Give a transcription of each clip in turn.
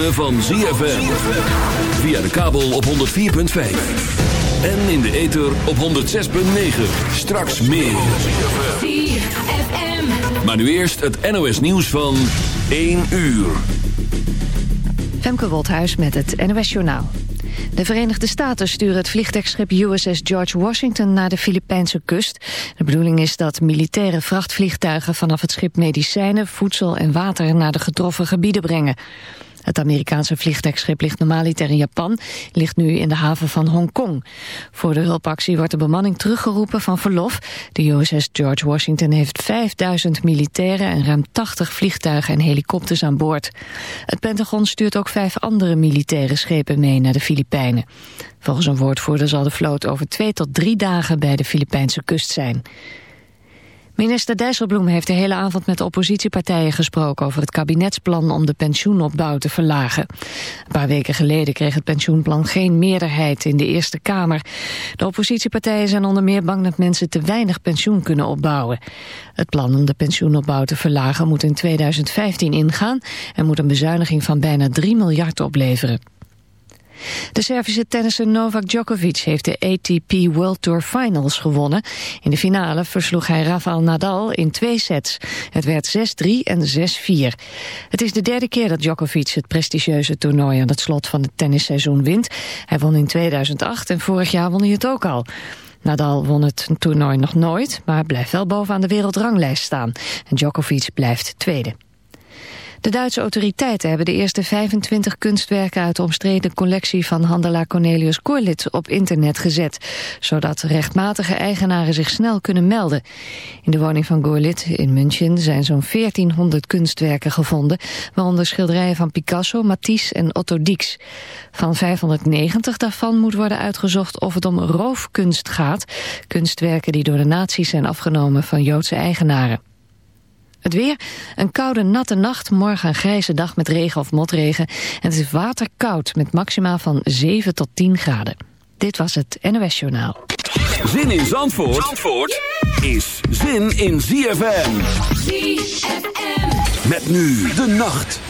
ritme van ZFM. Via de kabel op 104.5. En in de ether op 106.9. Straks meer. ZFM. Maar nu eerst het NOS nieuws van 1 uur. Femke Wolthuis met het NOS Journaal. De Verenigde Staten sturen het vliegtuigschip USS George Washington naar de Filipijnse kust. De bedoeling is dat militaire vrachtvliegtuigen vanaf het schip medicijnen, voedsel en water naar de getroffen gebieden brengen. Het Amerikaanse vliegtuigschip ligt normaliter in Japan, ligt nu in de haven van Hongkong. Voor de hulpactie wordt de bemanning teruggeroepen van verlof. De USS George Washington heeft 5000 militairen en ruim 80 vliegtuigen en helikopters aan boord. Het Pentagon stuurt ook vijf andere militaire schepen mee naar de Filipijnen. Volgens een woordvoerder zal de vloot over twee tot drie dagen bij de Filipijnse kust zijn. Minister Dijsselbloem heeft de hele avond met de oppositiepartijen gesproken over het kabinetsplan om de pensioenopbouw te verlagen. Een paar weken geleden kreeg het pensioenplan geen meerderheid in de Eerste Kamer. De oppositiepartijen zijn onder meer bang dat mensen te weinig pensioen kunnen opbouwen. Het plan om de pensioenopbouw te verlagen moet in 2015 ingaan en moet een bezuiniging van bijna 3 miljard opleveren. De Servische tennisser Novak Djokovic heeft de ATP World Tour Finals gewonnen. In de finale versloeg hij Rafael Nadal in twee sets. Het werd 6-3 en 6-4. Het is de derde keer dat Djokovic het prestigieuze toernooi aan het slot van het tennisseizoen wint. Hij won in 2008 en vorig jaar won hij het ook al. Nadal won het toernooi nog nooit, maar blijft wel bovenaan de wereldranglijst staan. En Djokovic blijft tweede. De Duitse autoriteiten hebben de eerste 25 kunstwerken uit de omstreden collectie van handelaar Cornelius Corlit op internet gezet, zodat rechtmatige eigenaren zich snel kunnen melden. In de woning van Corlit in München zijn zo'n 1400 kunstwerken gevonden, waaronder schilderijen van Picasso, Matisse en Otto Dix. Van 590 daarvan moet worden uitgezocht of het om roofkunst gaat, kunstwerken die door de nazi's zijn afgenomen van Joodse eigenaren. Het weer, een koude natte nacht, morgen een grijze dag met regen of motregen. En het is waterkoud met maximaal van 7 tot 10 graden. Dit was het NOS Journaal. Zin in Zandvoort, Zandvoort is zin in ZFM. ZFM. Met nu de nacht.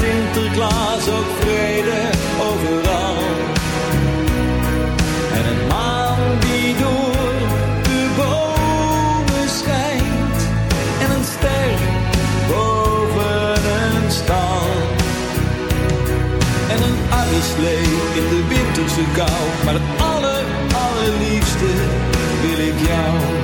Sinterklaas ook vrede overal. En een maan die door de bomen schijnt. En een ster boven een stal. En een uilslee in de winterse kou. Maar het aller, allerliefste wil ik jou.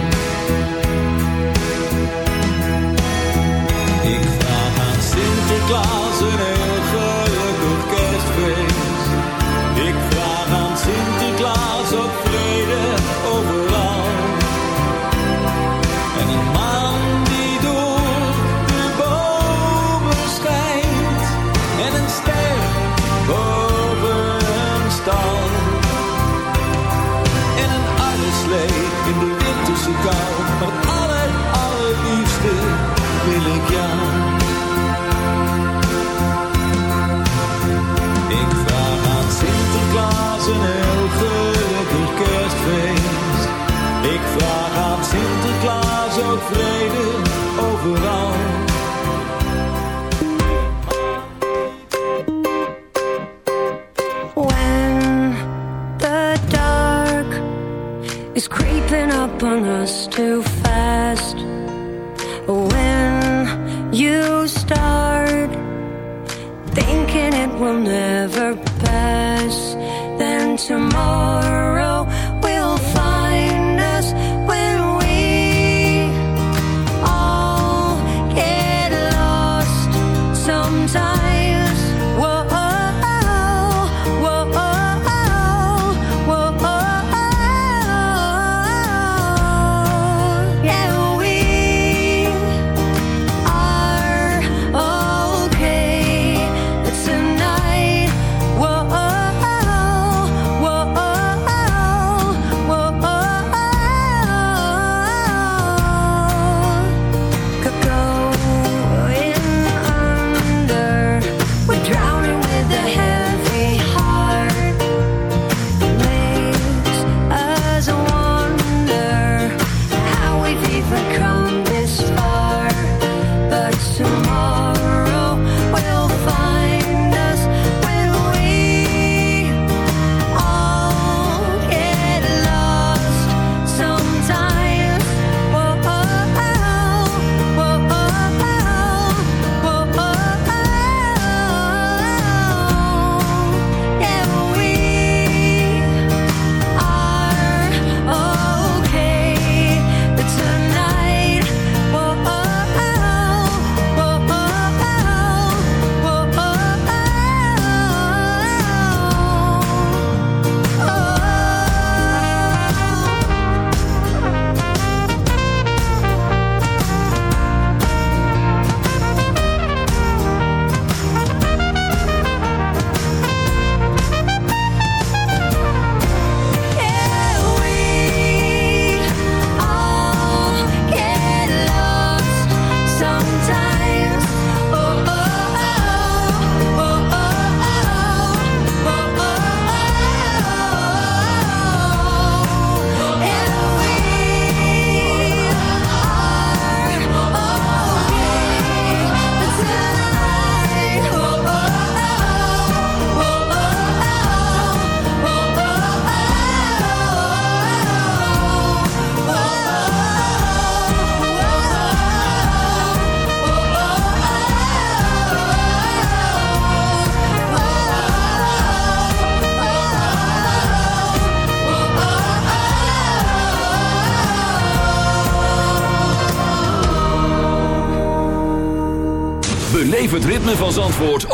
Creeping up on us too fast. When you start thinking it will never pass, then tomorrow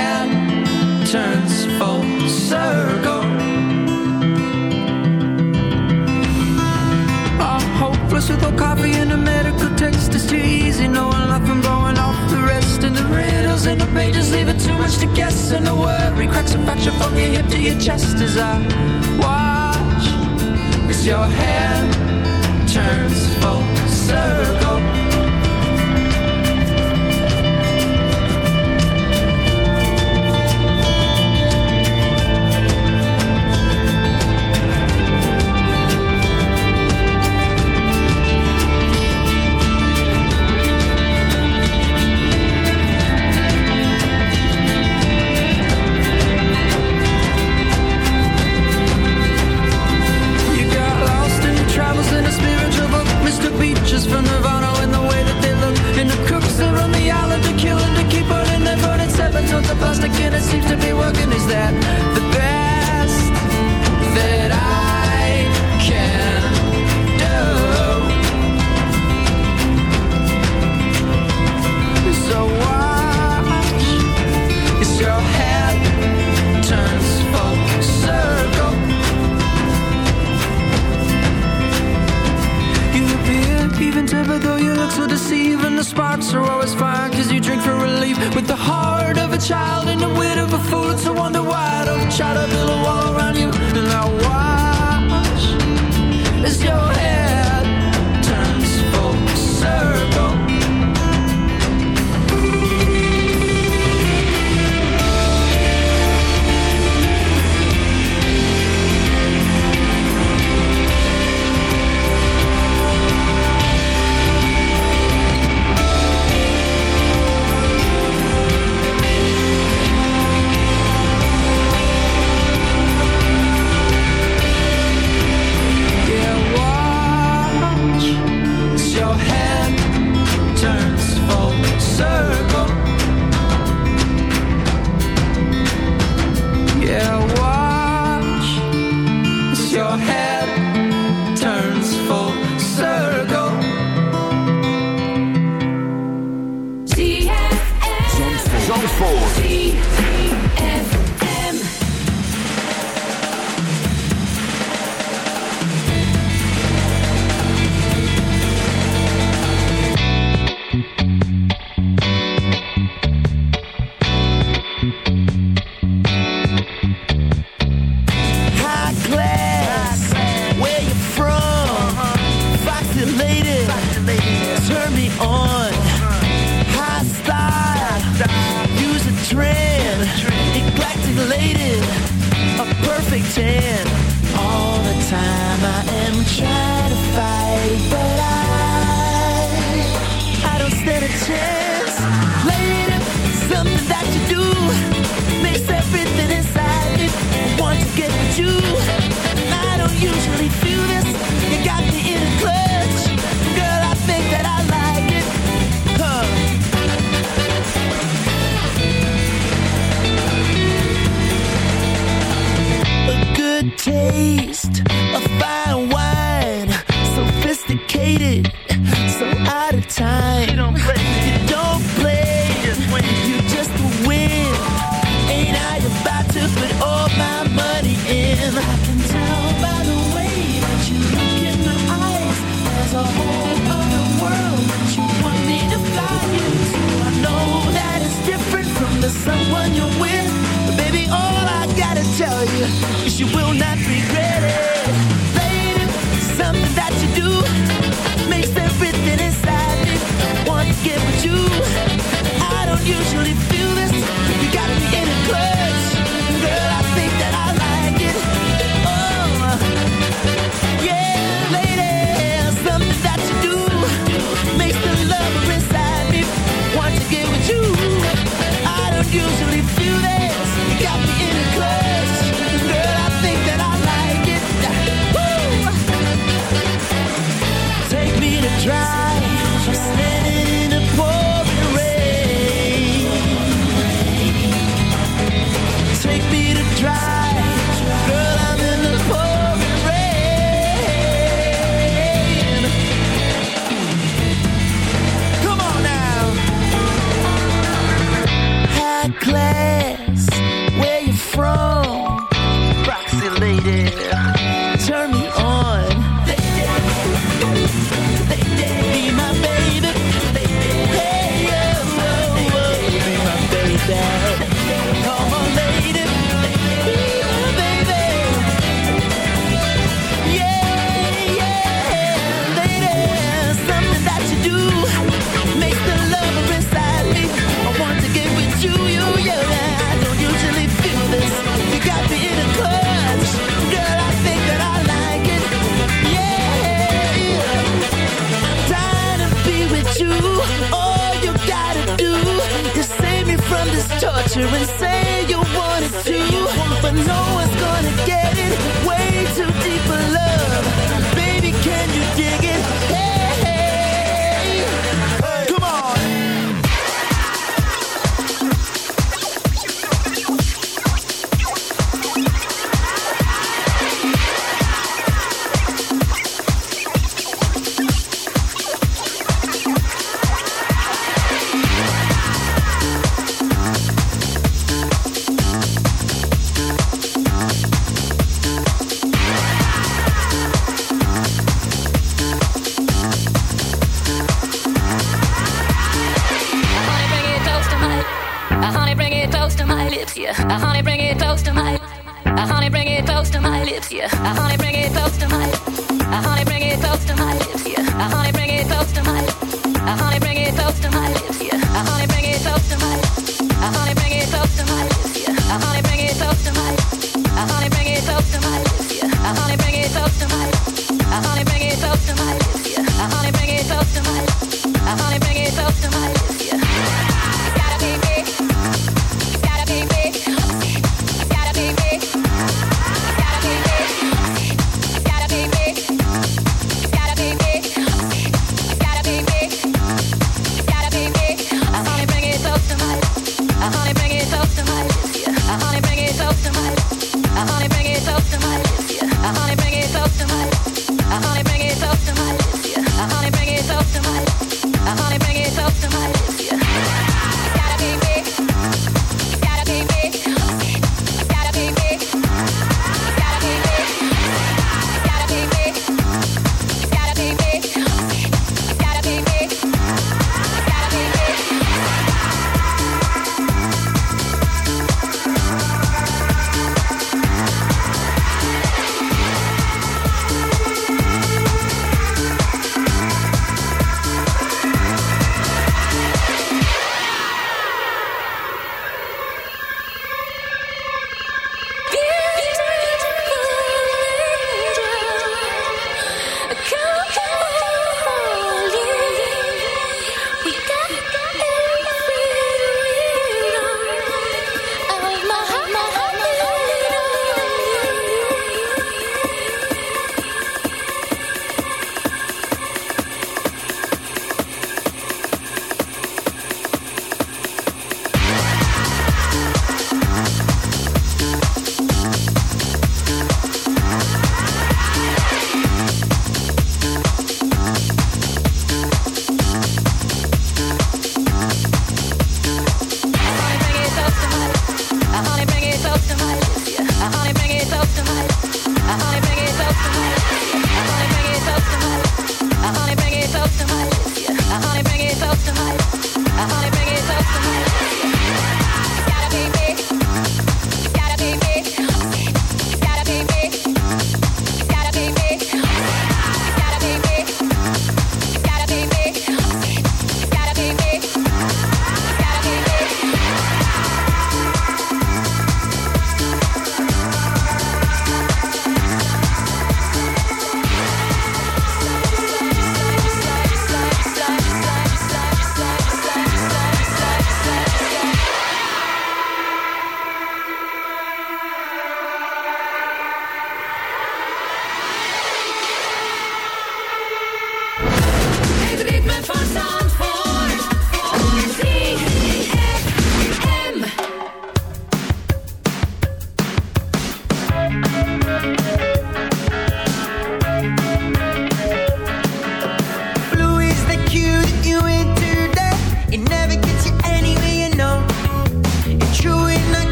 man turns full circle. I'm hopeless with no coffee and a medical text. It's too easy knowing life from going off the rest. And the riddles and the pages leave it too much to guess. And the worry cracks and fracture from your hip to your chest as I watch as your hand turns full circle. picture and say you want it to But no one's gonna get it, way too deep for love Baby, can you dig it?